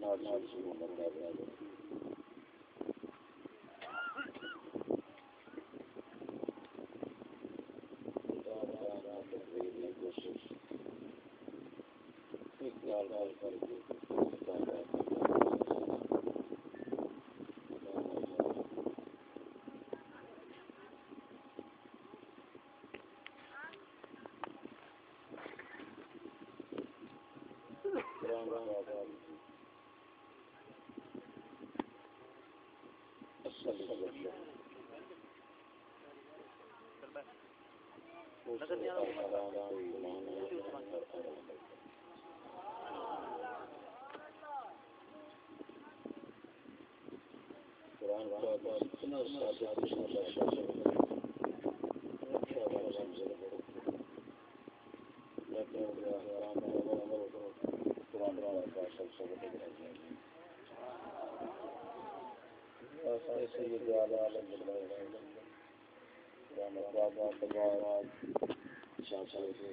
ناچ ناچ سے مندر کا بنا دیا قرآن کا بہت اتنا سادہ اتنا سادہ سمجھے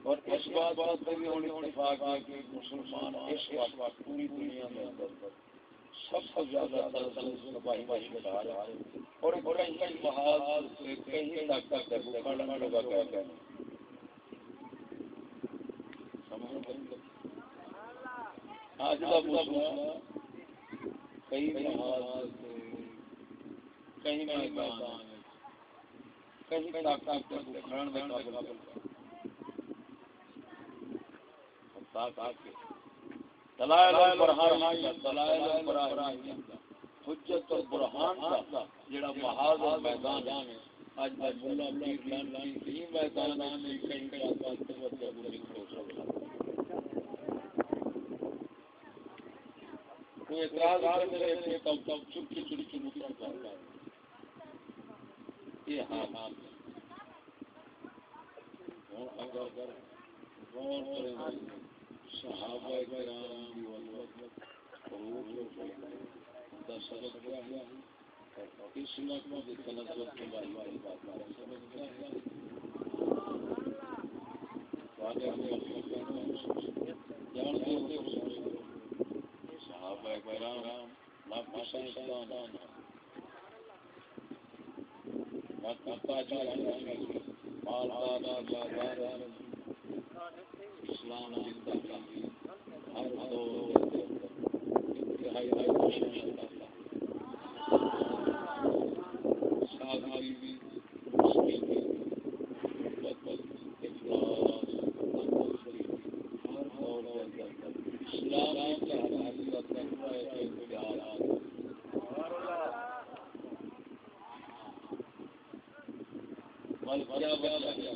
اور اس بات بات بھی ہونی اتفاق ہے کہ مسلمان اس وقت پوری دنیا میں سب سے زیادہ تباہی کا شکار ہے اور کہیں محاذ سے کہیں نہ طاقت ہے بھوکا نہ لگا کہہ کہنا آج کا مسلمان کئی محاذ سے، کہیں نہ میدان کہیں نہ طاقت کو کھڑن میں قابل طاقت کے دلائل برہان دلائل برہان حجت اور برہان کا، جڑا محاذ اور میدان ہے۔ آج میں مولا پیر لان لان کی میدان میں کہیں کا کہیں طاقت کو بڑی کوشش کوئی اعتراض کرنے لگے تو تب چپ چپ چپ چپ یہ ہاں, ہاں۔ حال اگر غور کریں صحابہ کرام دی وفات دا سبب کیا ہے اس لقمہ کی تنظر کے بارے میں بات ہے سبب کیا ہے واقعہ میں جانتے ہو صحابہ کرام لاکھ سائنسدان اسلام ہر کیا وجہ ہے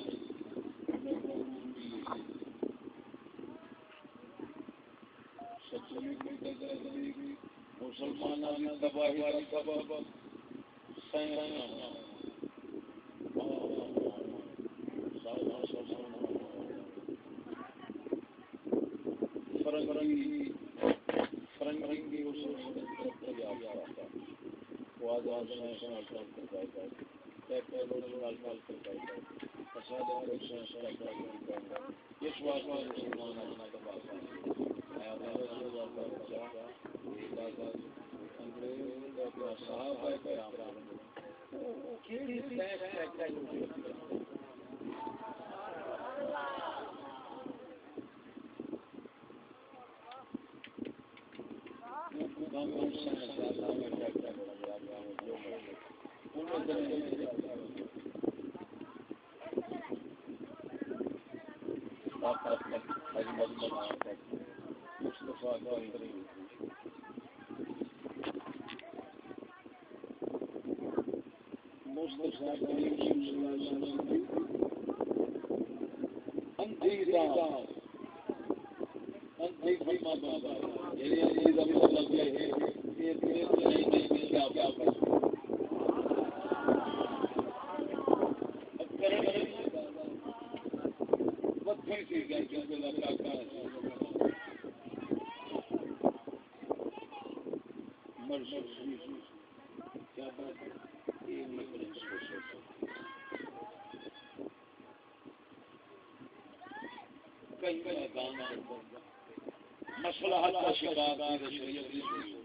مسئلہ کا شکار شریعت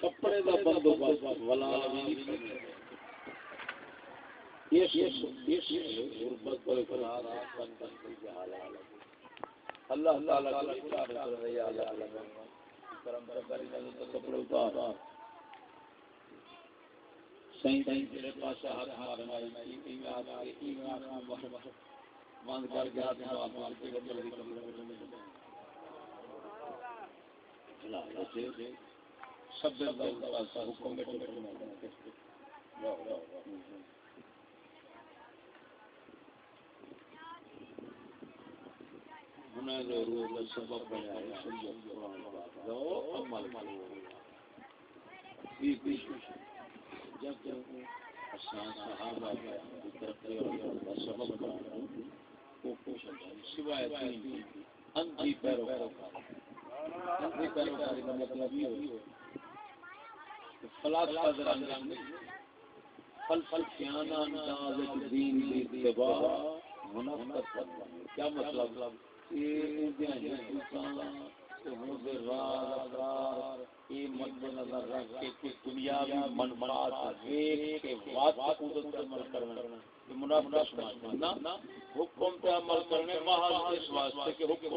کپڑے کا بندوبست ولا اللہ تعالی کپڑے اتار۔ صحیح صحیح۔ تیرے پاس ہاتھ مارنا بند کر کے ہاتھ مار کے جلدی سب حکم سبب بنیا جب صحابہ سبب بنا سوائے انتی پیرو مطلب یہ فلاسفہ ذرا فلسفیانہ انداز دین دی اتباع منافقت کیا مطلب یہ نظر رکھ کے دنیاوی کے کو عمل کرنا حکم پہ عمل کرنے محض اس واسطے کہ حکم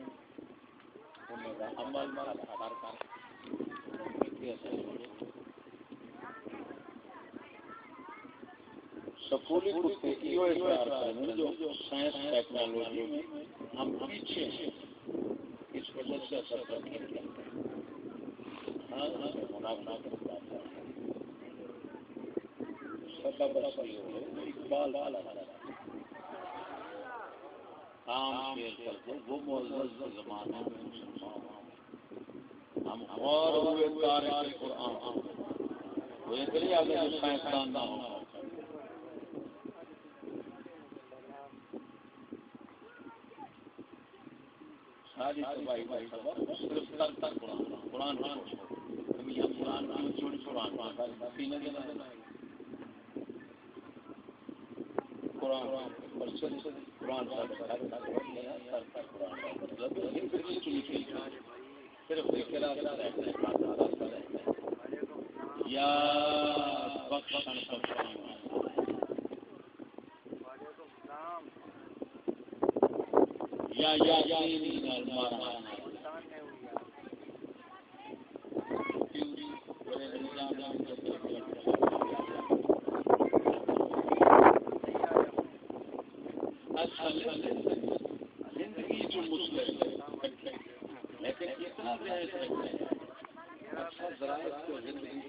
سکولی کتے جو سائنس ٹیکنالوجی ہم پیچھے ہیں، اس وجہ سے اثر کرنے ہاں سبب اقبال والا عام شیر کر وہ معزز زمانے میں مسلمان ہم اور ہوئے تاریخ قرآن وہ اتنی آگے جو سائنسدان نہ ہوں ساری تباہی کا سبب صرف تر تک قرآن قرآن قرآن کی چھوڑی قرآن قرآن قرآن صرف یا بخشن یا یا یا جو مسلم لیکن اتنا اچھا ذرائع کو زندگی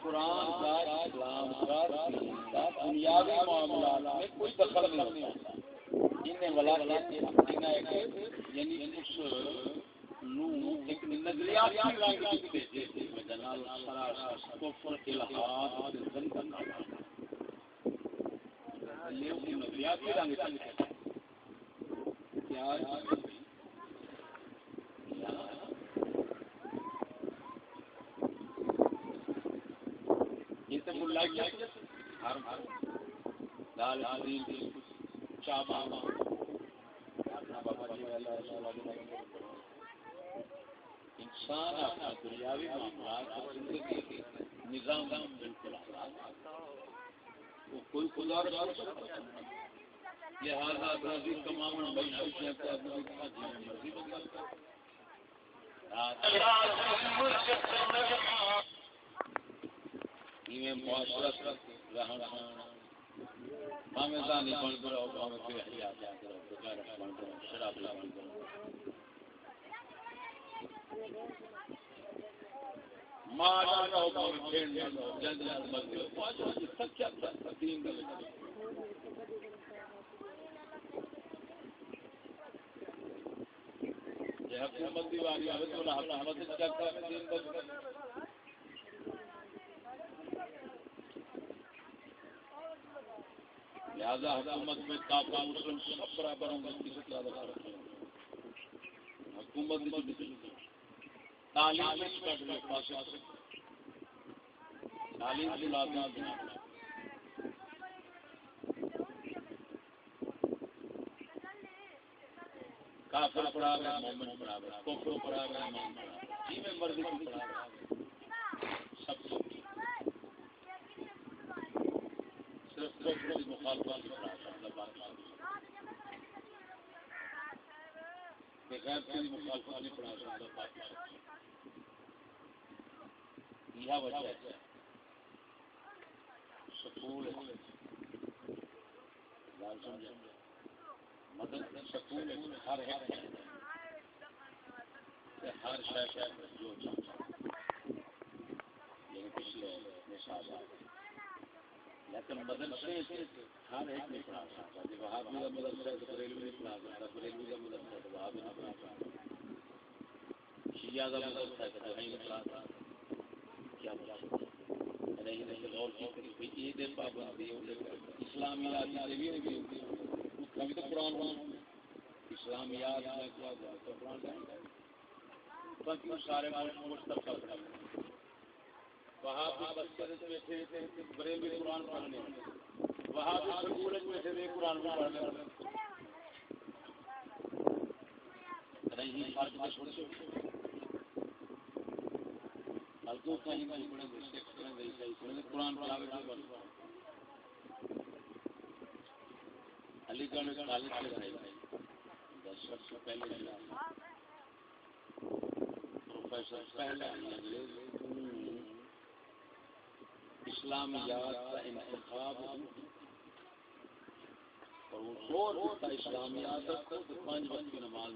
قرآن کا اسلام کا دنیاوی معاملات میں کوئی دخل نہیں ہوتا انہیں ولا یعنی اس ایک نظریاتی رنگ دیتے ہیں جنال سراسر کفر الہاد زن کرنا لیکن نظریاتی رنگ کیا یہ تو ملا ہر ہر۔ چابا جی انسان اپنا دنیاوی معاملات اور زندگی کے نظام بالکل وہ کوئی خدا لہذا راضی کماون بھائی خوشیاں کا مرضی بندہ معاشرت دانی بن کرو ہمیں کوئی حیات بن کرو شراب لا بن کرو ماں جانا ہو ہمیں کھیلنے جلد جلد مت کرو پانچ تک کیا تین گل حکومت دیوانی تو حکومت چیک کر دین بند لہذا حکومت میں کافا مسلم سب برابر ہوں گے کسی زیادہ حکومت تعلیم تعلیم کافر پڑھا گیا، مومن پڑھا گیا کوفر پڑھا گیا ایمان پڑھا گیا۔ جی میں مرضی کو پڑھا گیا۔ سب سے صرف کوفر کی مخالفت کی پڑھا سکتا باقی بغیر کی مخالفت نہیں پڑھا سکتا باقی یہ وجہ ہے۔ سکول ہے۔ لازم ہے مدد سکول ہر ہر شہر جو لیکن پچھلے مثال لیکن مدرسے ہر ایک نہیں پڑھا سکتا جی وہابی کا مدرسہ تو بریلوی نہیں پڑھا سکتا بریلوی کا مدرسہ تو وہابی نہیں پڑھا سکتا شیعہ کا مدرسہ تو نہیں پڑھا سکتا کیا مطلب اسلامیات ابھی تو قرآن اسلامیات باقی سارے مشترکہ پڑھا وہاں بیٹھے بریلوی قرآن پڑھنے۔ وہاں سکول بیٹھے قرآن پڑھنے۔ نہیں فرق چھوٹے قرآن علی گڑھ کالج سے دس برس پہلے پروفیسر پہلا اسلامیات کا انتخاب اور اسلامیات پانچ وقت کی نماز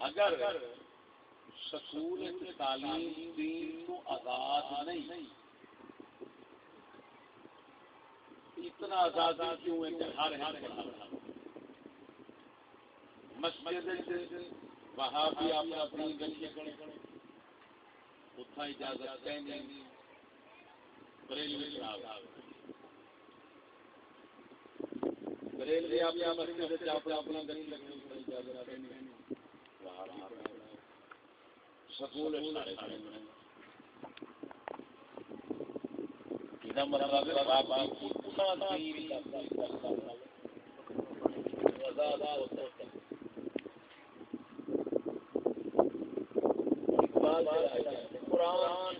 اگر سکول تعلیم دین تو آزاد نہیں۔ اتنا آزاد کیوں ہے؟ کہ ہر ہر مسجد وہاں بھی آپ اپنی گلی اتنا اجازت کہیں بریلوی بریلوی آپ مسجد اپنا گلی لگنے اجازت کہیں سکول قرآن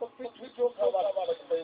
بچپن جو بڑا بڑا بچپن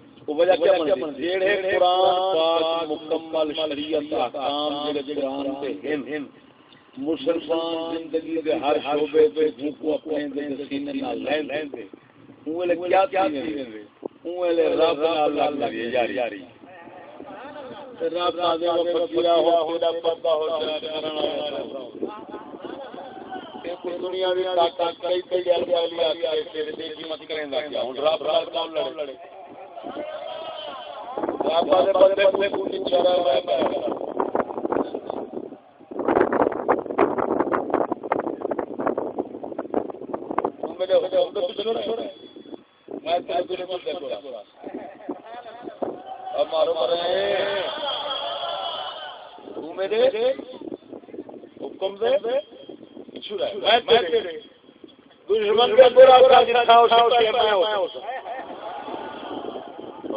مکمل شریعت احکام جڑے قرآن تے ہیں مسلمان زندگی دے ہر شعبے تے کو اپنے دے سینے نال لین دے۔ اوے کیا کیا دے اوے رب نال اللہ دی یاری رب نال دے فقیرا ہو خدا پتہ ہو کرنا دنیا دی طاقت کئی کئی گل والی آ کے تیرے دی قیمت کریں دا کیا؟ ہن رب نال کون لڑے؟ بابا دے بندے کوئی کوئی چارہ میں میں میرے ہو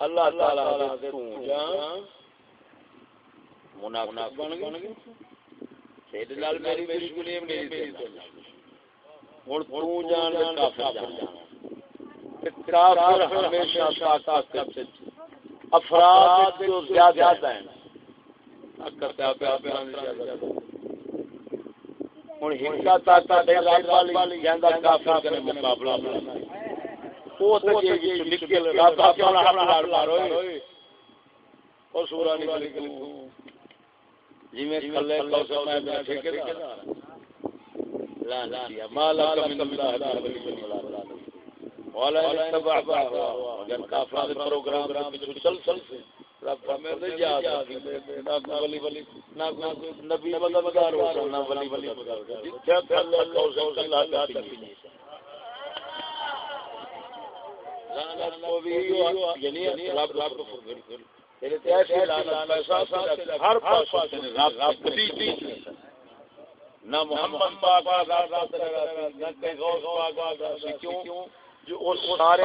اللہ تعالی منافق بن گئے۔ سید لال میری مشکلی میری ہن تو جان کافر ہمیشہ طاقت افراد جو زیادہ ہیں اکر تے اپ اپ زیادہ ہوں ہنکا تاتا رب والی جاندا کافر کرے مقابلہ او تے جی نکل رب اپنا اپنا ہار او سورہ نکل کے جی کوثر میں بیٹھے کے لا لا مالا من اللہ ولا تبع اگر کافر دے پروگرام چل چل سے نہ محمد پاک نہ کیوں؟ سارے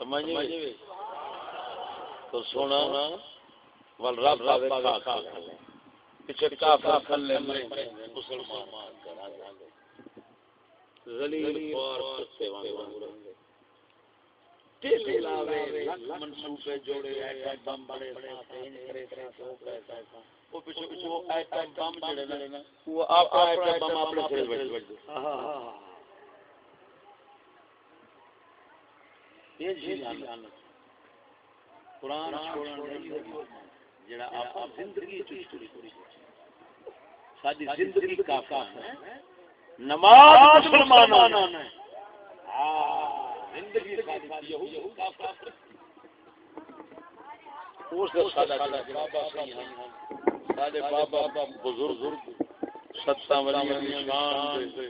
سمجھ تو سونا۔ ول رب کا پیچھے کافر کھلے میں مسلمان ذلیل اور کتے وانگو رہندے لاوے لکھ منصوبے جوڑے، ایٹم بم بڑے ساتھ انج کرے تو پیسہ وہ پیچھے وہ ایٹم بم جڑے نا، وہ آپ ایٹم بم اپنے سر وچ ہاں یہ جی لعنت۔ قرآن چھوڑن جڑا آپ زندگی ساری زندگی کافا نماز مسلمان زندگی بابا بزرگ ستاں ولی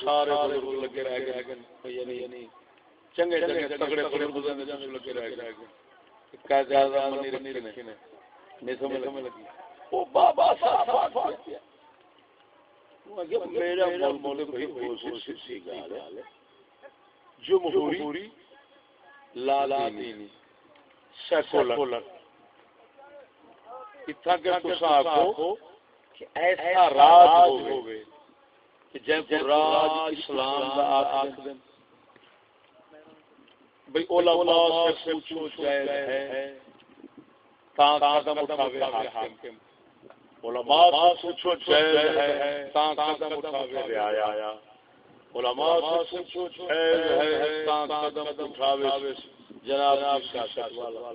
سارے بزرگ لگے رہ گئے۔ یعنی چنگے چنگے تگڑے تگڑے بزرگ لگے رہ گئے۔ کا زیادہ منی رکھنے نہیں سمجھ لگی۔ وہ بابا صاحب میرا مول مول بھائی کوشش سی گال ہے۔ جمہوری لالا دینی سیکولر اتنا کہ تسا آکھو کہ ایسا راج ہوگے کہ جن کو راج اسلام دا آکھ دیں بھئی علماء سے پوچھو جائز ہے تاں قدم اٹھاوے حاکم۔ علماء سے پوچھو جائز ہے تاں قدم اٹھاوے رعایا۔ علماء سے پوچھو جائز ہے تاں قدم اٹھاوے جناب جی سیاست والا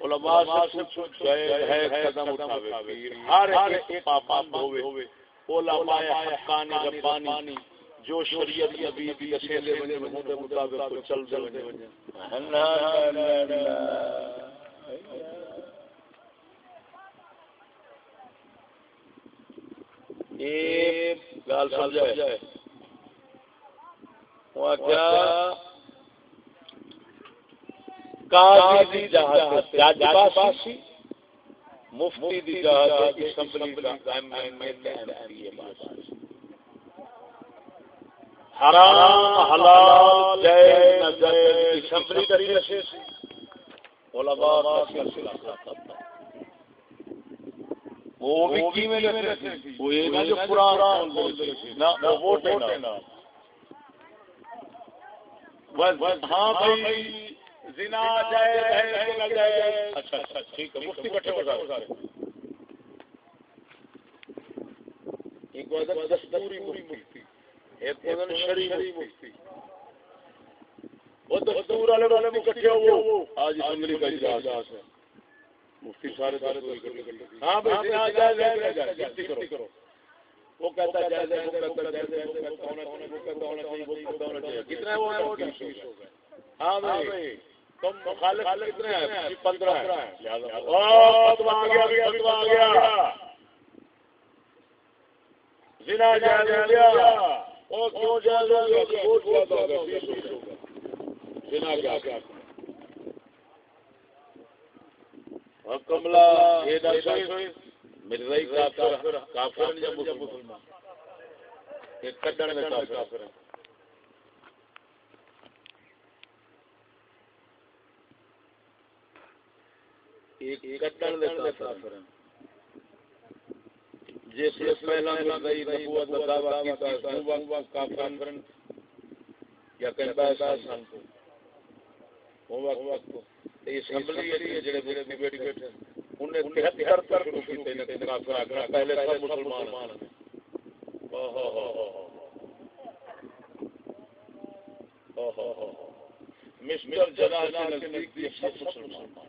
علماء سے پوچھو جائز ہے قدم اٹھاوے ہر ایک پاپان ہوئے۔ علماء حقانی ربانی جو شریعت نبی بھی اسیلے بنے بنے دے مطابق کو چل دے بنے ایک گال سمجھائے وہ کیا قاضی دی جہاد جج باسی مفتی دی جہاد اسمبلی دا ایم ایم اے تے ایم پی اے باسی حرام حلال جائز نہ جائز اسمبلی دا سی علماء کا سلسلہ تھا وہ بھی کیویں لیتے وہ یہ نہ جو قرآن نہ وہ ووٹ نہ ہاں بھائی زنا جائے ہے نہ جائے اچھا اچھا ٹھیک ہے مفتی بیٹھے ہو سارے ایک وعدہ دستوری مفتی ایک وعدہ شرعی مفتی وہ دستور والے والے بھی اکٹھے ہو آج اسمبلی کا اجلاس ہے مفتی سارے سارے تو ہاں بھائی زنا جائے جائے کرو وہ کہتا ہے جائے وہ کہتا ہے جائے وہ کہتا ہونا چاہیے وہ کہتا ہونا چاہیے وہ کہتا ہونا چاہیے کتنا ہے وہ ہاں بھائی تم مخالف کتنے ہیں پندرہ ہیں فتوا آ گیا فتوا آ گیا زنا جائز ہو گیا وہ کیوں جائز ہو گیا ووٹ زیادہ ہو گیا بیس ہوگا زنا کیا کیا کملا یہ دس میرے رہی کافر کافر یا مسلمان؟ یہ کڈن میں کافر۔ ہیں جس پہلا نبوت کا دعویٰ کیتا ہے کافر یا کہتا ہے سن وہ وقت اسمبلی ہے جڑے بڑے بیٹھ بیٹھے انہیں 73 تر شروع کیتے نے کافر آگے پہلے سب مسلمان ہیں۔ اوہ ہو ہو مسٹر جناح کے نزدیک سب مسلمان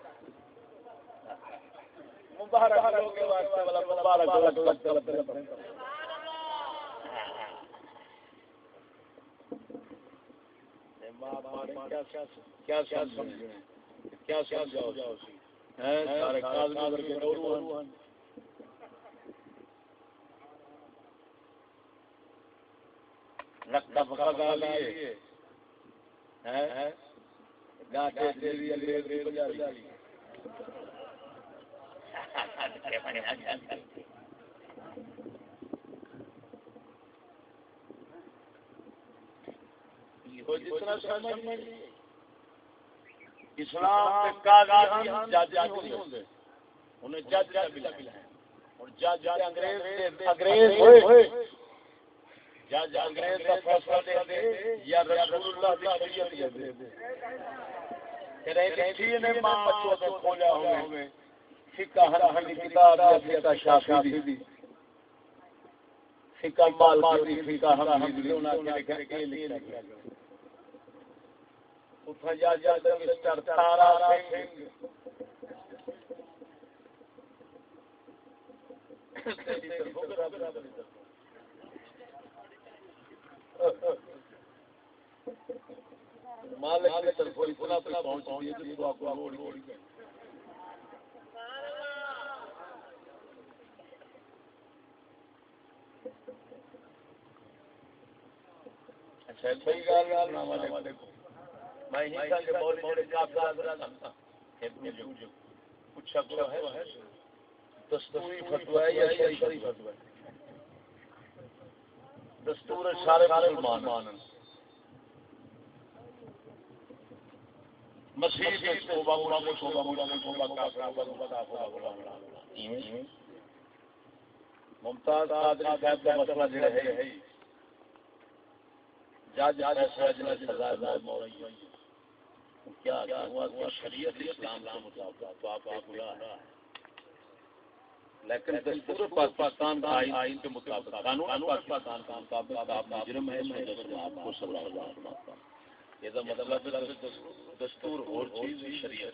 ہزار لگتا پکا گا لیے۔ گاٹے دے دی اسلام جج نہیں ہوتے۔ انہیں جج اور جج انگریز انگریز جج انگریز کا فیصلہ دے دے یا رسول اللہ کی شریعت دے۔ دے تیرے کسی نے ماں بچوں کو کھولا ہوئے فقہ حنفی کتاب یا فقہ شافعی دی. فقہ مالکی فقہ حنفی دی، انہاں لکھا لکھا گیا۔ اٹھا جا جا مسٹر تارا سنگھ۔ مالک کی طرف اتنا پہنچ گئی تو آپ کو روڑ گئی صحیح گل السلام علیکم میں ہی کہ کہ بہت بڑے کافی حضرات ابن جو پوچھا تو ہے دستوری فتوی ہے یا شرعی فتوی ہے دستور سارے مسلمان مسیح توبہ مولا کو توبہ مولا کو توبہ کافر کو توبہ کافر کو ممتاز قادری صاحب کا مسئلہ جو ہے، جج فیصلہ جنہیں سزا مولا کیا ہوا کہ شریعت اسلام کے مطابق تو آپ آپ بلا ہے لیکن دستور پاکستان کا آئین کے مطابق، قانون پاکستان کا مطابق آپ مجرم ہے، میں آپ کو سزا یہ مطلب دستور اور چیز شریعت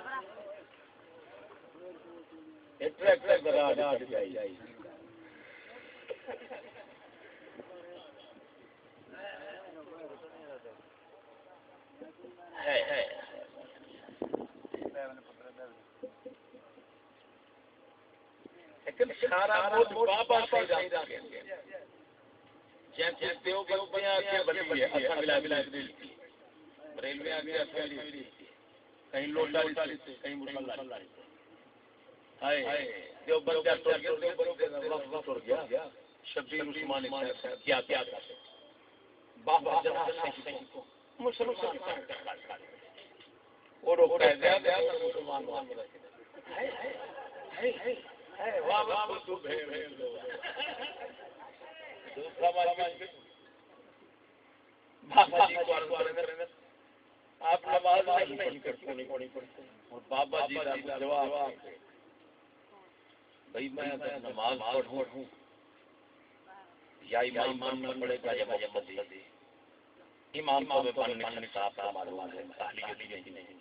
بلا بلا جا کر کہنی تو بلا بلا اڑا سمجھا جاتا ہے یہ شریعت اساسی کو ترجیح دیتا ہے یہ چھوڑے دیتا ہے بلا جا جا کر بابا بابا مسلمان آپ نماز نہیں پڑھتے۔ اور بابا جی کا جواب بھائی میں نماز پڑھوں یا امام ماننا پڑے گا یا مسجد امام کو پڑھنے کا آپ کا معلوم ہے تعلیم نہیں۔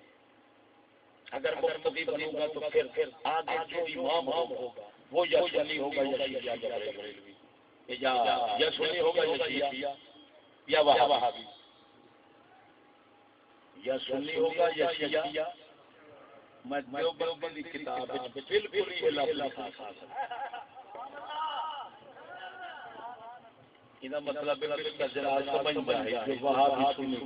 اگر مقتدی بنوں گا تو پھر پھر آگے جو امام ہوگا وہ یا سنی ہوگا یا شیعہ یا بریلوی۔ یا سنی ہوگا یا شیعہ یا وہابی۔ یا سنی ہوگا یا شیعہ۔ میں کتاب بالکل مطلب ہے کہ جو وہاں بھی سنی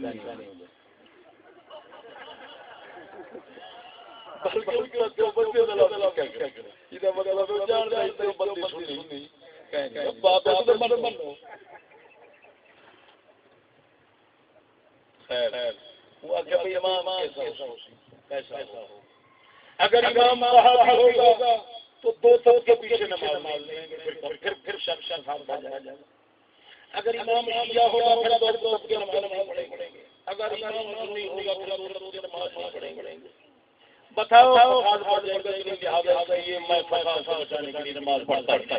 خیر اگر امام ہوگا تو دو سو کے پیچھے نماز مار لیں گے پھر پھر شب شب آ جائے گا اگر امام شیعہ ہوگا پھر دو سو کے نماز پڑھیں گے۔ اگر امام سنی ہوگا پھر دو سو کے نماز نہیں پڑھیں گے۔ بتاؤ لہٰذا یہ میں فساد بچانے کے لیے نماز پڑھتا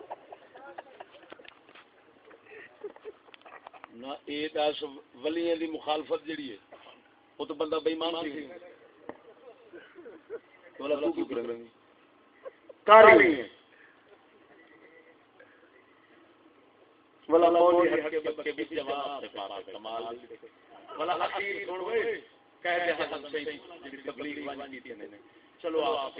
نہ اے دس ولیاں دی مخالفت جڑی ہے وہ تو بندہ سی۔ تو حق کے بھی جواب سے کمال حقیر کہہ دے حسن سے تبلیغ تھی نے چلو آپ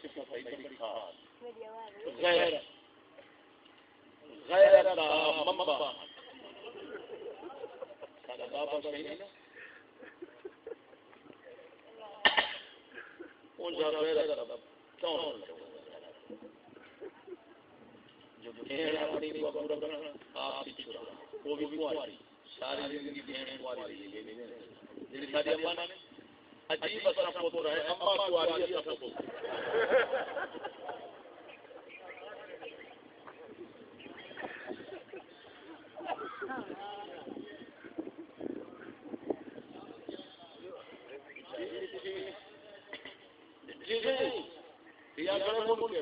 ساری زندگی عجیب اثر پوتر ہے اما کواری اثر پوتر جی جی یا کرے مول کے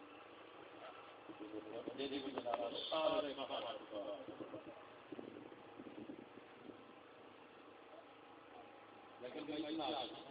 لیکن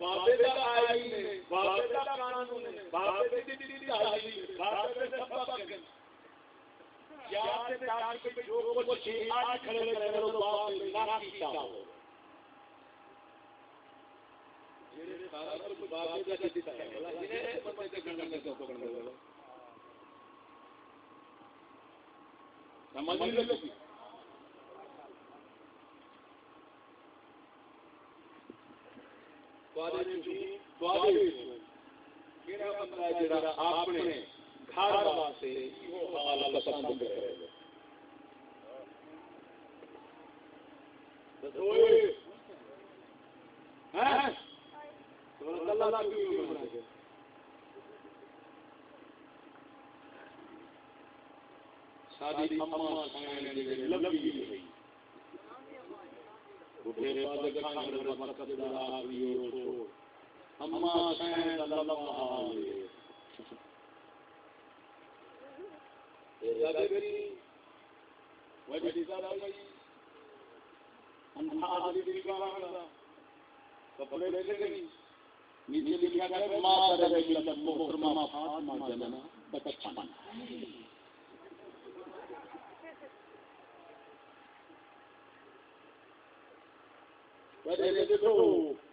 بابے دیتا ہے پتہ تے گنڈا کے تو پکڑ پسند کرے ساری اما لگی ہوئی۔ بڑھے پاد کھانے میں دار ہوئی اما سین اللہ آئے کپڑے لے لے گئی نیچے لکھا گیا ماں درجہ محترمہ فاطمہ جنہ بچہ بنا دیکھو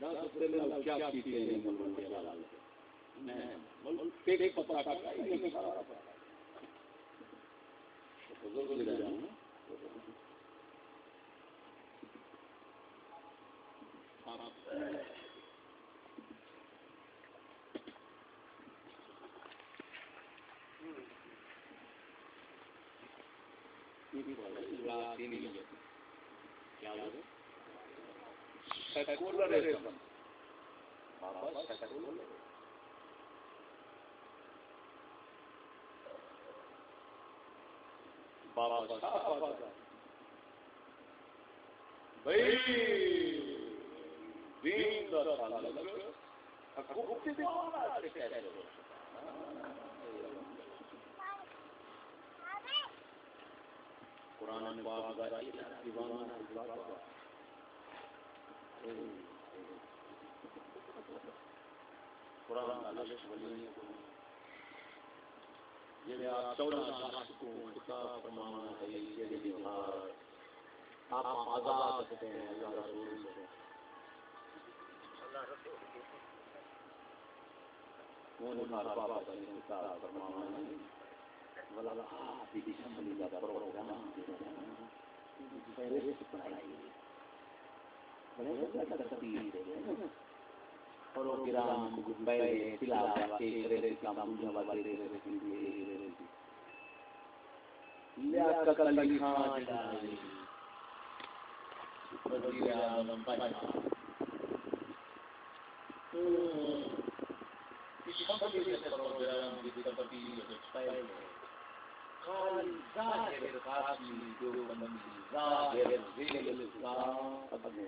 کیا پیتے ہیں؟ پیٹ پتہ کا کیا سیکولرزم بابا سیکولر بابا بھائی دین دا تعلق حقوق کے دیوانا سے کیسے ہو قرآن پاک کا دیوانہ آپ آزاد سکتے ہیں۔ اللہ رسول سے وہ نکار بابا کا خطاب فرمانا ہے ولا آپ بھی شملی کا اپنے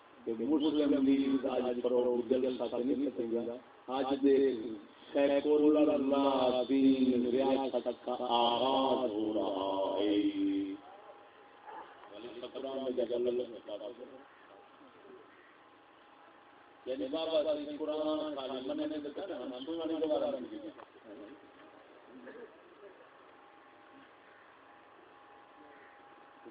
مسلم لیگ آج کرو دل کا نہیں سکیں گا آج دیکھ سیکول اللہ دین ریاست کا آغاز ہو رہا ہے۔ یعنی بابا جی قرآن خالی مننے نے کہا ہم سننے کے بارے میں ایسا بندے میری دعا دے رہے کریں گے اللہ تعالیٰ کا آپ اپنے لوگوں کو کچھ لا لا پوچھئے پوچھئے پوچھئے دب دب کیوں ہو گئی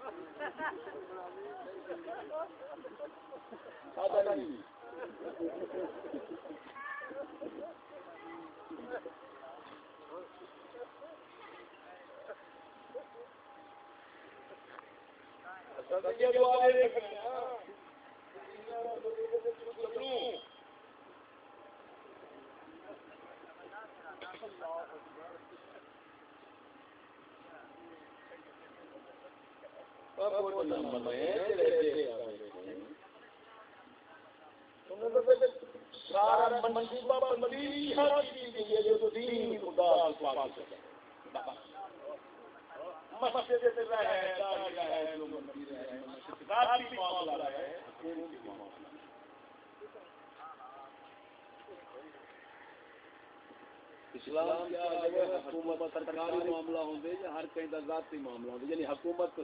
ہاں وہ تو نہیں ملے تیرے تیرے منصوبہ بندی ہر چیز کی جو دین خدا مسجد رہے رہے لوگ مندر رہے معاملہ رہے اسلام کیا ہے حکومت سرکاری معاملہ ہوندے یا ہر کہیں دا ذاتی معاملہ ہوندے یعنی حکومت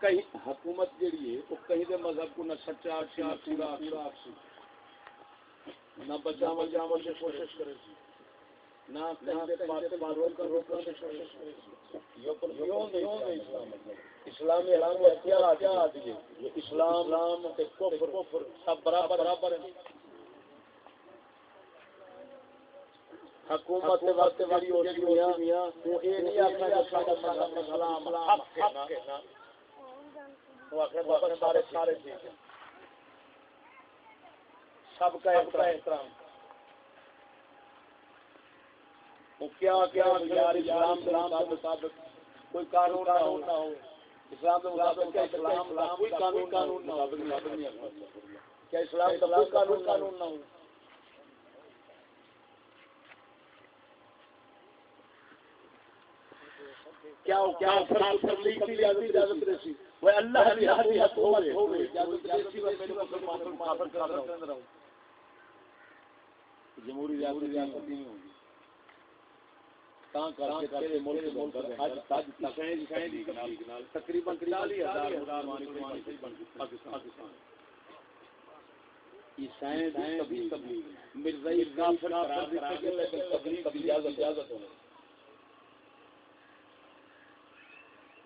کہیں حکومت جیڑی ہے، وہ کہیں دے مذہب کو نہ سچا اچھا پورا پورا نہ بچاو جاو سے کوشش کرے سی نہ کہیں کی کوشش کرے یہ پر یوں نہیں اسلام اسلام کیا کیا یہ اسلام نام تے کفر کفر سب برابر برابر ہیں حکومت کے وقت بڑی ہو رہی ہے۔ میاں وہ یہ نہیں کہ سارا اسلام حق ہے نا۔ وہ سارے سارے ٹھیک ہیں۔ سب کا احترام۔ وہ کیا کیا یار اسلام کے مطابق کوئی قانون نہ ہو۔ اسلام کے مطابق اسلام کوئی قانون قانون نہ ہو۔ کیا اسلام کا کوئی قانون قانون نہ ہو۔ کیا کیا فرال تبلیغ کی اجازت رسی وہ اللہ ہر ہو اجازت رسی کو معافر معافر کر رہا ہوں۔ جمہوری ریاست نہیں ہوگی تاں کر کے تیرے ملک تاج تقریباً 40000 مسلمان پاکستان عیسائیں کبھی مرزائی کافر قرار لیکن تبلیغ کی اجازت اجازت ہونے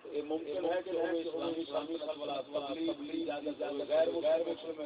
یہ ممکن ہے کہ اسلامی تبلیغ غیر مسلم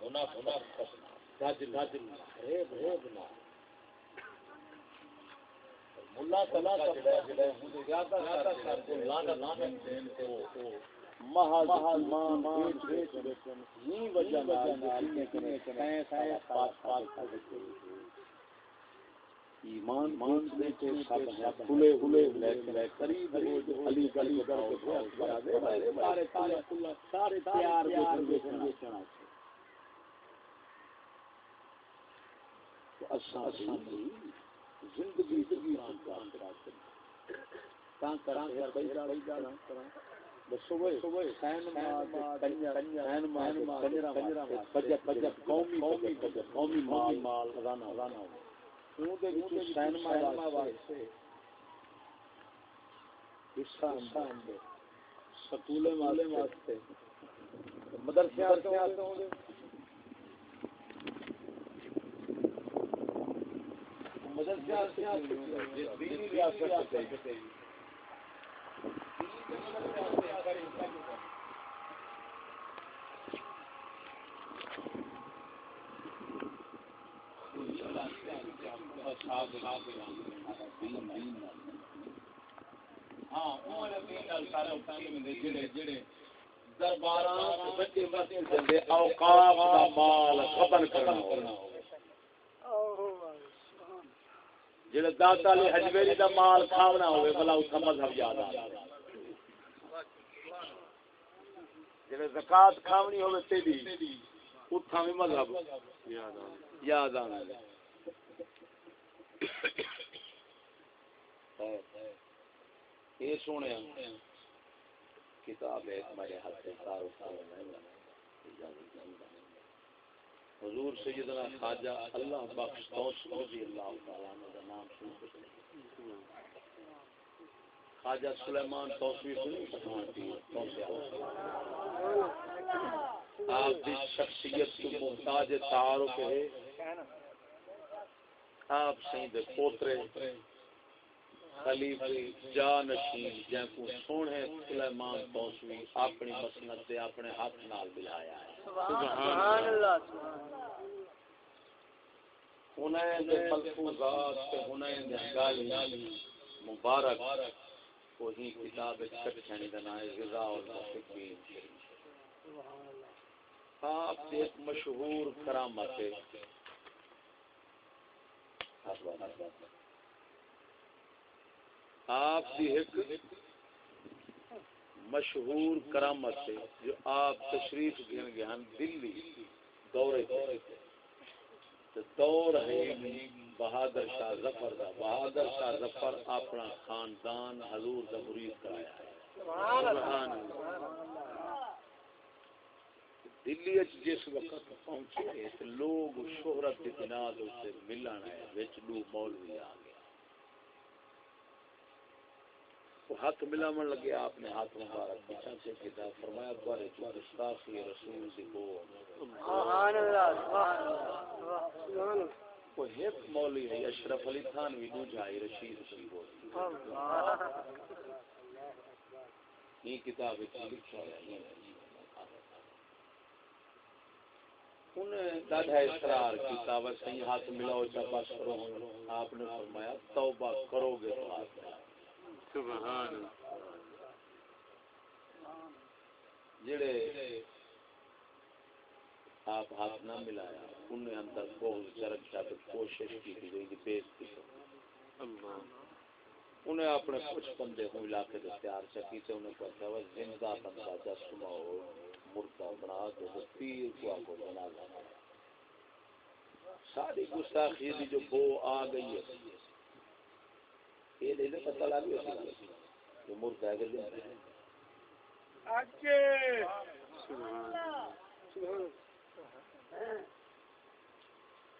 ہونا ہونا ریب ریب نہ ایمان مان لے کے سب ہے کھلے کھلے لے کے قریب علی علی کا بڑا دے بڑے سارے سارے کلا سارے تیار جو کر دے چنا تو اساں اساں زندگی کا کرا کر بھائی جانا بسو وہ سین ما کنیا سین ما کنجرا کنجرا بجت بجت قومی قومی قومی مال مال خزانہ خزانہ داتا علی حجویری دا مال کھاونا ہوئے بلا اس کا مذہب یاد آ جڑے زکات کھاونی ہوئے تیری اتھا بھی مذہب یاد آنا یہ سونے کتاب ہے ہمارے ہاتھ سے حضور سیدنا خواجہ اللہ بخش دوست رضی اللہ تعالی عنہ کا نام سن خواجہ سلیمان توفی سنی آپ کی شخصیت کی محتاج تعارف ہے۔ آپ سید پوترے خلیفے جانشین جن کو سونے سلیمان توسوی اپنی مسنت سے اپنے ہاتھ نال ملایا ہے۔ سبحان اللہ. انہیں دے ملفوظات تے انہیں دے مبارک وہی کتاب چکھنی دنائے غذا اور مفقین آپ ایک مشہور کرامت ہے۔ آپ کی ایک مشہور کرامت ہے جو آپ تشریف گن گئے ہیں دلی دورے دور ہے بہادر شاہ ظفر دا۔ بہادر شاہ ظفر اپنا خاندان حضور دا مرید کرایا ہے۔ دلی جس وقت پہنچے لوگ شہرت کی بنا ملن ہے بچ لو مولوی آ گئے۔ ہاتھ ملاون لگے آپ نے ہاتھ مبارک پیچھا سے کتاب فرمایا بارے جو گستاخی رسول سے کو۔ سبحان اللہ سبحان اللہ وہ ایک مولوی ہے اشرف علی خان بھی دو جائے رشید بول یہ کتاب لکھا ہے انہیں اصرار ہاتھ ملاؤ جب بس کرو آپ نے فرمایا توبہ کرو گے تو ہاتھ سبحان جڑے آپ ہاتھ نہ ملایا انہیں اندر بہت چرک چاہتے کوشش کی گئی کہ بیس انہیں اپنے کچھ بندے ہوں علاقے کے تیار چکی سے انہیں کہتا ہے زندہ بندہ دس سناؤ مردہ بنا دو پیر کو آپ کو بنا ساری گستاخی جو بو آ گئی ہے یہ نہیں پتہ لگ گیا جو مردہ ہے کہ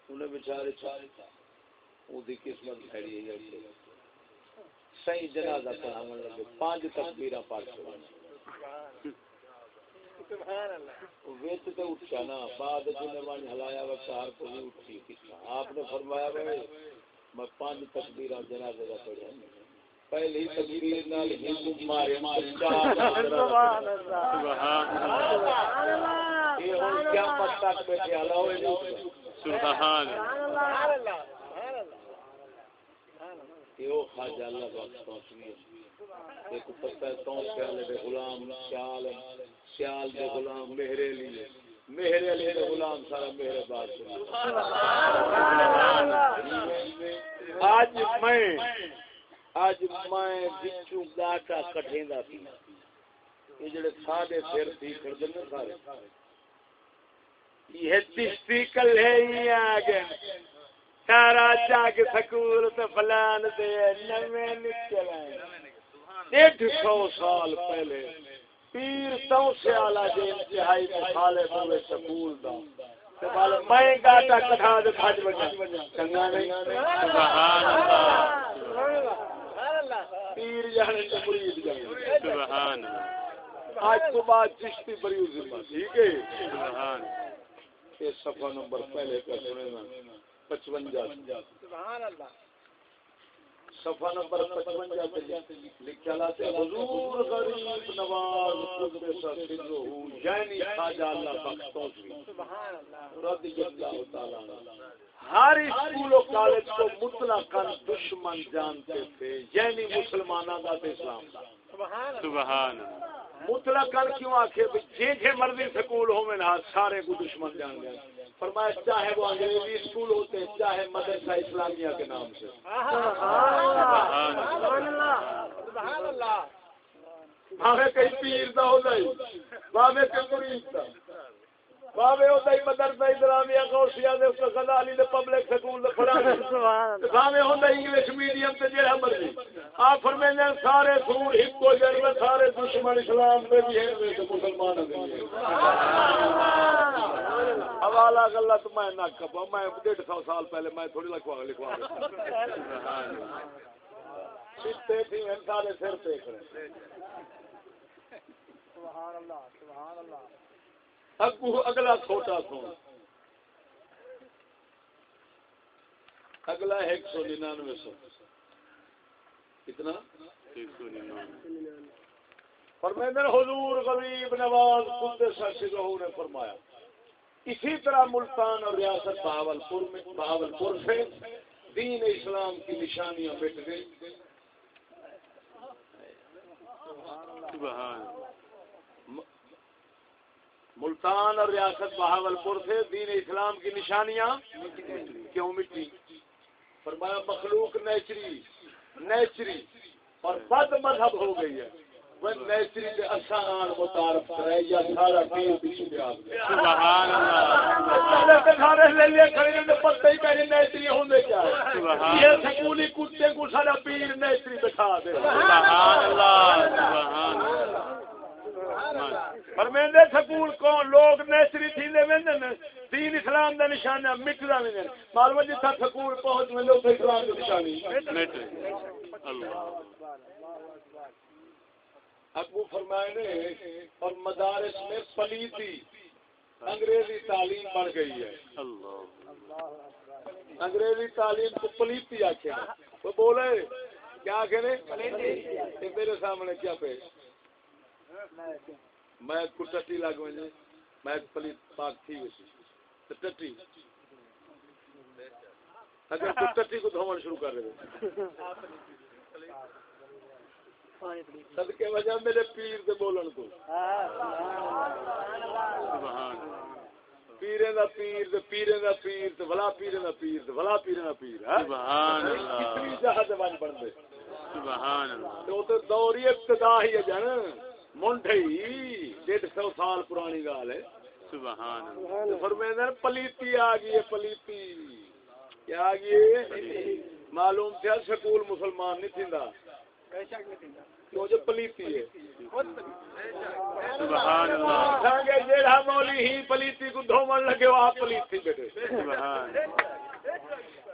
انہیں بیچارے دی قسمت کھڑی ہے صحیح جنازہ پڑھاون لگے پانچ تکبیراں پڑھ چھوڑے وچ تے اٹھا نا بعد جنے وان ہلایا وقت کو نہیں اٹھی آپ نے فرمایا بھائی میں پانچ تکبیر جنازے کا پڑھیا پہلی تکبیر نال ہندو مارے سبحان اللہ. یہ ہن کیا مت تک بیٹھے ہلا ہوئے سبحان اللہ. یہ خواجہ اللہ بخش پہنچنی ایک پتہ ہے تو پہلے دے غلام سیال سیال دے غلام مہرے لیے. میرے علی غلام سارا میرے بات آج میں آج میں بچوں گاٹا کٹھیندا سی۔ یہ جڑے سادے سر تھی کر دے نا سارے۔ یہ تشتی کل ہے ہی آگے سارا چاک سکول تو فلان دے نویں نکلائیں ڈیڑھ سو سال پہلے۔ پیر تو سے آلہ جے انتہائی مخالے ہوئے سکول دا۔ میں گاٹا کٹھا دے بھج بجا۔ چنگا نہیں؟ سبحان اللہ۔ پیر جانے تو مرید جانے سبحان آج تو بعد چشتی بری ذمہ ٹھیک ہے؟ سبحان یہ صفحہ نمبر پہلے کا سنے نا پچونجا۔ سبحان اللہ۔ صفحہ نمبر لکھا لاتے حضور غریب نواز یعنی خواجہ اللہ رضی اللہ تعالی ہر اسکول و کالج کو مطلقاً دشمن جانتے تھے یعنی مسلمانوں کا اسلام کا سبحان مطلقاً کیوں آخے جے جے مرضی سکول ہو میں سارے کو دشمن جان گئے فرمایا چاہے وہ انگریزی اسکول ہوتے چاہے مدرسہ اسلامیہ کے نام سے۔ بھاوے کہیں پیر دا ہو جائی بھاوے کہیں مرید دا بھاوے ہو جائی مدرسہ اسلامیہ غوثیہ دے اس کا غزالی دے پبلک سکول دے پڑھا۔ بھاوے ہو جائی انگلش میڈیم تے جڑا مرضی۔ آپ فرمیندے سارے سور ہکو جڑے سارے دشمن اسلام دے بھی ہیں تے مسلمان دے بھی حوالہ تو میں نہ کپا میں ڈیڑھ سو سال پہلے میں تھوڑی لکھوا لکھوا تھی سارے سر پہ کرے سبحان اللہ سبحان اللہ۔ اگو اگلا چھوٹا سو اگلا ایک سو ننانوے سو۔ کتنا؟ فرمیندر حضور غریب نواز نے فرمایا۔ اسی طرح ملتان اور ریاست بہاول پور میں بہاول پور سے دین اسلام کی نشانیاں مٹ گئی ملتان اور ریاست بہاول پور سے دین اسلام کی نشانیاں کیوں مٹی فرمایا مخلوق نیچری نیچری اور بد مذہب ہو گئی ہے۔ وہ نیچری کے متعارف کرے یا سارا پیچھے آ گیا سبحان اللہ سارے لے لے کھڑے پتہ ہی نیچری کیا یہ سکولی کتے کو سارا پیر نیچری بٹھا دے سبحان اللہ سبحان اللہ سکول کون لوگ نیچری تھی دے ویندے دین اسلام دا نشان مٹ ویندے معلوم جتھا سکول پہنچ ویندے اسلام دی نشانی مٹ اللہ ابو فرمائے نے اور مدارس میں پلیتی، انگریزی تعلیم بڑھ گئی ہے۔ انگریزی تعلیم کو پلیتی آخر وہ بولے، کیا آخر میرے سامنے کیا پہ میں کو ٹٹی لگ وجے جی۔ میں پلیت پاک تھی ویسی ٹٹی؟ اگر ٹٹی کو دھومن شروع کر رہے صدقے وجہ میرے پیر دے بولن کو۔ پیرے دا پیر دے پیرے دا پیر تے ولا پیرے دا پیر تے ولا پیرے دا پیر سبحان اللہ۔ کتنی جہاد بن بن دے۔ سبحان اللہ۔ تو تے دور ہی ابتدا ہی ہے منڈی ڈیڑھ سو سال پرانی گال ہے۔ سبحان اللہ۔ فرمیندے پلیتی آ گئی ہے پلیتی۔ کیا آ گئی ہے؟ معلوم تھا سکول مسلمان نہیں تھیندا۔ پلیتی کو دھومن لگے آپ پلیتی بیٹے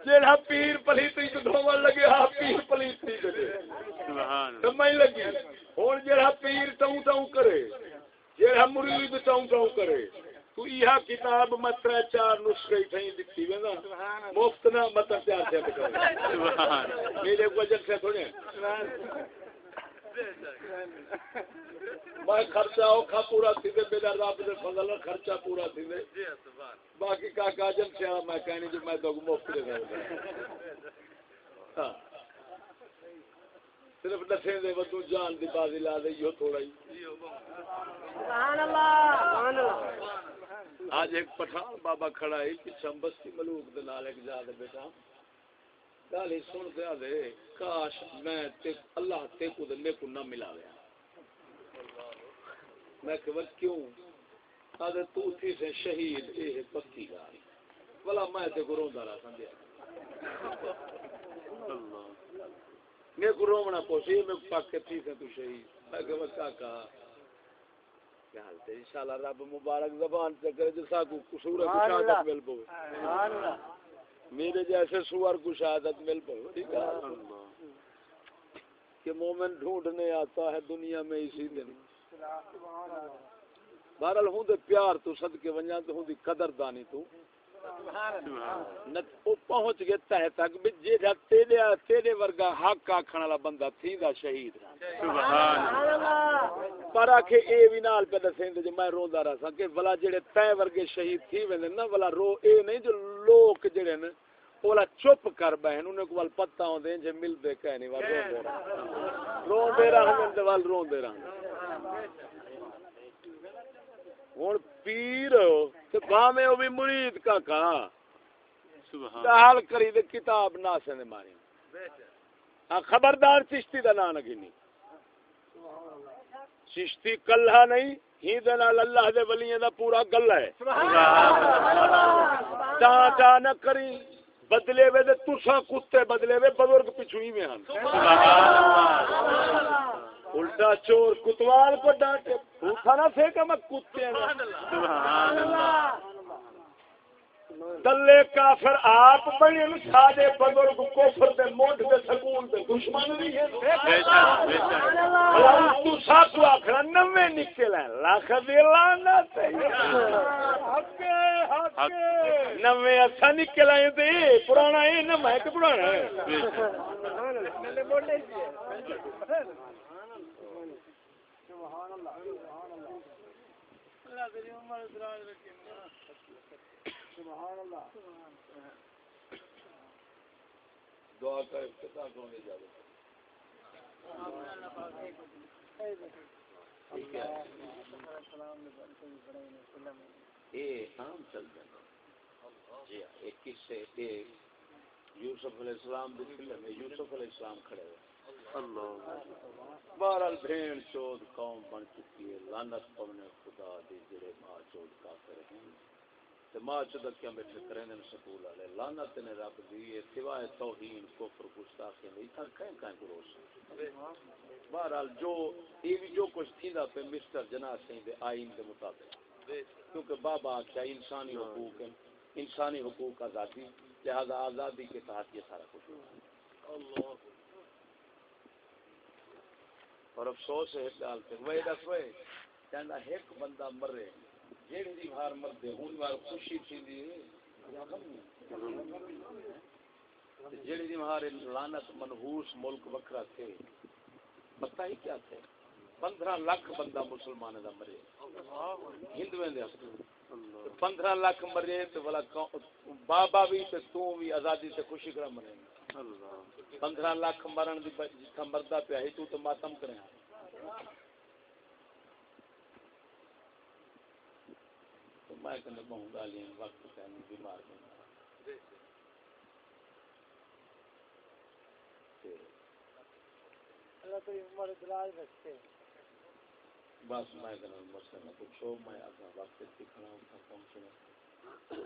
جیڑا پیر پلیتی کو دھومن لگے آپ پیر پلیتی بیٹے سمجھ لگی۔ ہن جیڑا پیر تاؤں تاؤں کرے۔ جیڑا مرید تاؤں تاؤں کرے۔ تو یہ کتاب مت چار نسخے تھیں دکھتی ہے نا۔ مفت نہ مت تیار سے سبحان میرے وجہ سے تھوڑے میں خرچہ اوکھا پورا تھی دے میرا رب دے فضل خرچہ پورا تھی دے۔ باقی کا سے میں کہنی جو میں تو مفت دے ہاں۔ صرف نسے دے ودو جان دی بازی لا دے یو تھوڑا ہی۔ سبحان اللہ۔ سبحان اللہ۔ آج ایک پٹھان بابا کھڑا ہے کہ چمبس کی ملوک دے نال، ایک جا دے بیٹا۔ گل سن دیا دے، کاش میں تے اللہ تے کو دے میں کو نہ ملا گیا میں کہ وقت کیوں؟ آدھے تو تھی سے شہید، اے ہے پکی گا بلا میں تے کو روندا رہا میں کو رونا پوسی میں پاک کے تھی سے تو شہید۔ میں کہ کا کہا۔ انشاءاللہ رب مبارک زبان جسا کو قصور مل پو میرے جیسے سور کو شہادت مل پڑ کہ مومن ڈھونڈنے آتا ہے دنیا میں اسی دن۔ بہرحال ہوں دے پیار تو صدقے ونجا تو ہوں دی قدر دانی تو۔ پہنچ گئے تہ تک بھی جے جا تیرے تیرے ورگا حق آکھن والا بندہ تھی دا شہید پر آکھے اے بھی نال پہ دسیں جو میں روندا رہا سا کہ ولا جڑے تے ورگے شہید تھی ویندے نا ولا رو اے نہیں جو لوگ جڑے نا اولا چپ کر بہن انہیں کو پتہ ہوندے جے مل دے کہ نہیں وا روندے رہا ہن رہا ہوں پیر تے باویں او بھی مرید کا کہا حال کری دے کتاب ناسے نے ماری خبردار چشتی دا نام گنی چشتی کلہ نہیں ہی دلال اللہ دے ولیاں دا پورا گل ہے تا تا نہ کری بدلے وے دے تسا کتے بدلے وے بزرگ پچھو ہی میں ہن الٹا چور کتوال کو ڈانٹے بھوکا نہ پھینکا میں کتے سبحان اللہ۔ دلے کافر آپ بڑے سادے بزرگ کفر دے موٹ دے سکون دے دشمن ہے تو ساتھ آخر نوے نکل ہیں لاکھ دی لعنت نوے اچھا نکل آئے تے۔ پرانا اے نہ میں کہ پرانا ہے؟ سبحان اللہ. سبحان اللہ. اللہ تیری عمر دراز رکھے. سبحان اللہ. دعا کا افتتاح جا رہا یوسف علیہ السلام یوسف علیہ السلام کھڑے ہوئے بہرحال بھین چود قوم بن چکی ہے لانت پونے خدا دی جڑے ماں چود کافر ہیں۔ ماں بیٹھے کریں دن سکول والے۔ لانت نے رب دی سوائے توہین، کفر، گستاخی نہیں، تھا کہیں کہیں گروس بہرحال جو بھی جو کچھ تھیندا پہ مسٹر جناح سنگھ دے آئین مطابق۔ کیونکہ بابا آخیا انسانی حقوق انسانی حقوق آزادی، لہذا آزادی کے تحت یہ سارا کچھ۔ ہوا اور افسوس ہے اس گال پہ۔ وہ دس وہ کہنا ایک بندہ مرے، جیڑی دی بار مردے، ہون بار خوشی تھی دی۔ جیڑی دی بار لعنت منحوس ملک وکھرا تھے۔ پتہ ہی کیا تھے؟ پندرہ لاکھ بندہ مسلمان دا مرے۔ ہندویں دے ہستے پندرہ لاکھ مرے تو بلا بابا بھی تے تو بھی آزادی سے خوشی کرا مرے۔ اللہ۔ پندرہ لاکھ مرن جتھا پہ ہی تو تو ماتم کریں میں کہنے بہت گالیاں وقت کہنے بیمار میں اللہ تو عمر دراز رکھتے بس میں کہنا مسئلہ نہ پوچھو میں اپنا وقت دکھنا ہوں تھا پہنچنا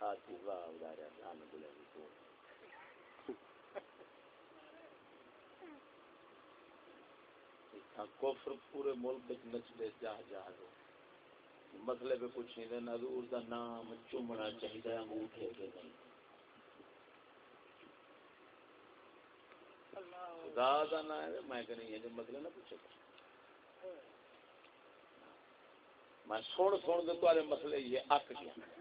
ہاتھی واہ ادارے آنے بلے گی ہاں، کفر پورے ملک نچلے جا جا دو مسئلے مطلب پہ کچھ نہیں دینا حضور دا نام چومنا چاہیے انگوٹھے کے نہیں خدا دا نام ہے، میں کہ نہیں ہے جو مسئلہ مطلب نہ پوچھے۔ میں سن سن دے تمہارے مسئلے، یہ اک گیا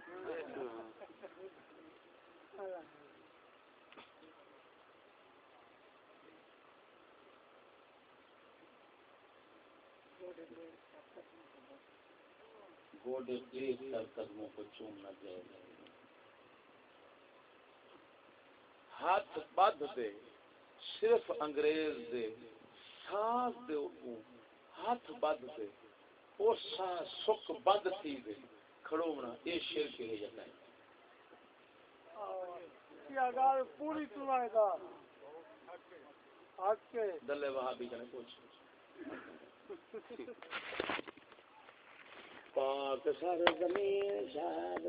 گوڈے دیکھ کر قدموں کو چومنا چاہیے ہاتھ بدھ دے، صرف انگریز دے، ساز دے اگوں ہاتھ بدھ دے، اور سا سک بند تھی دے، کھڑو بنا یہ شرک ہے جاتا ہے کیا گا پوری سنائے گا کے دلے جانے پاک سر زمین شاد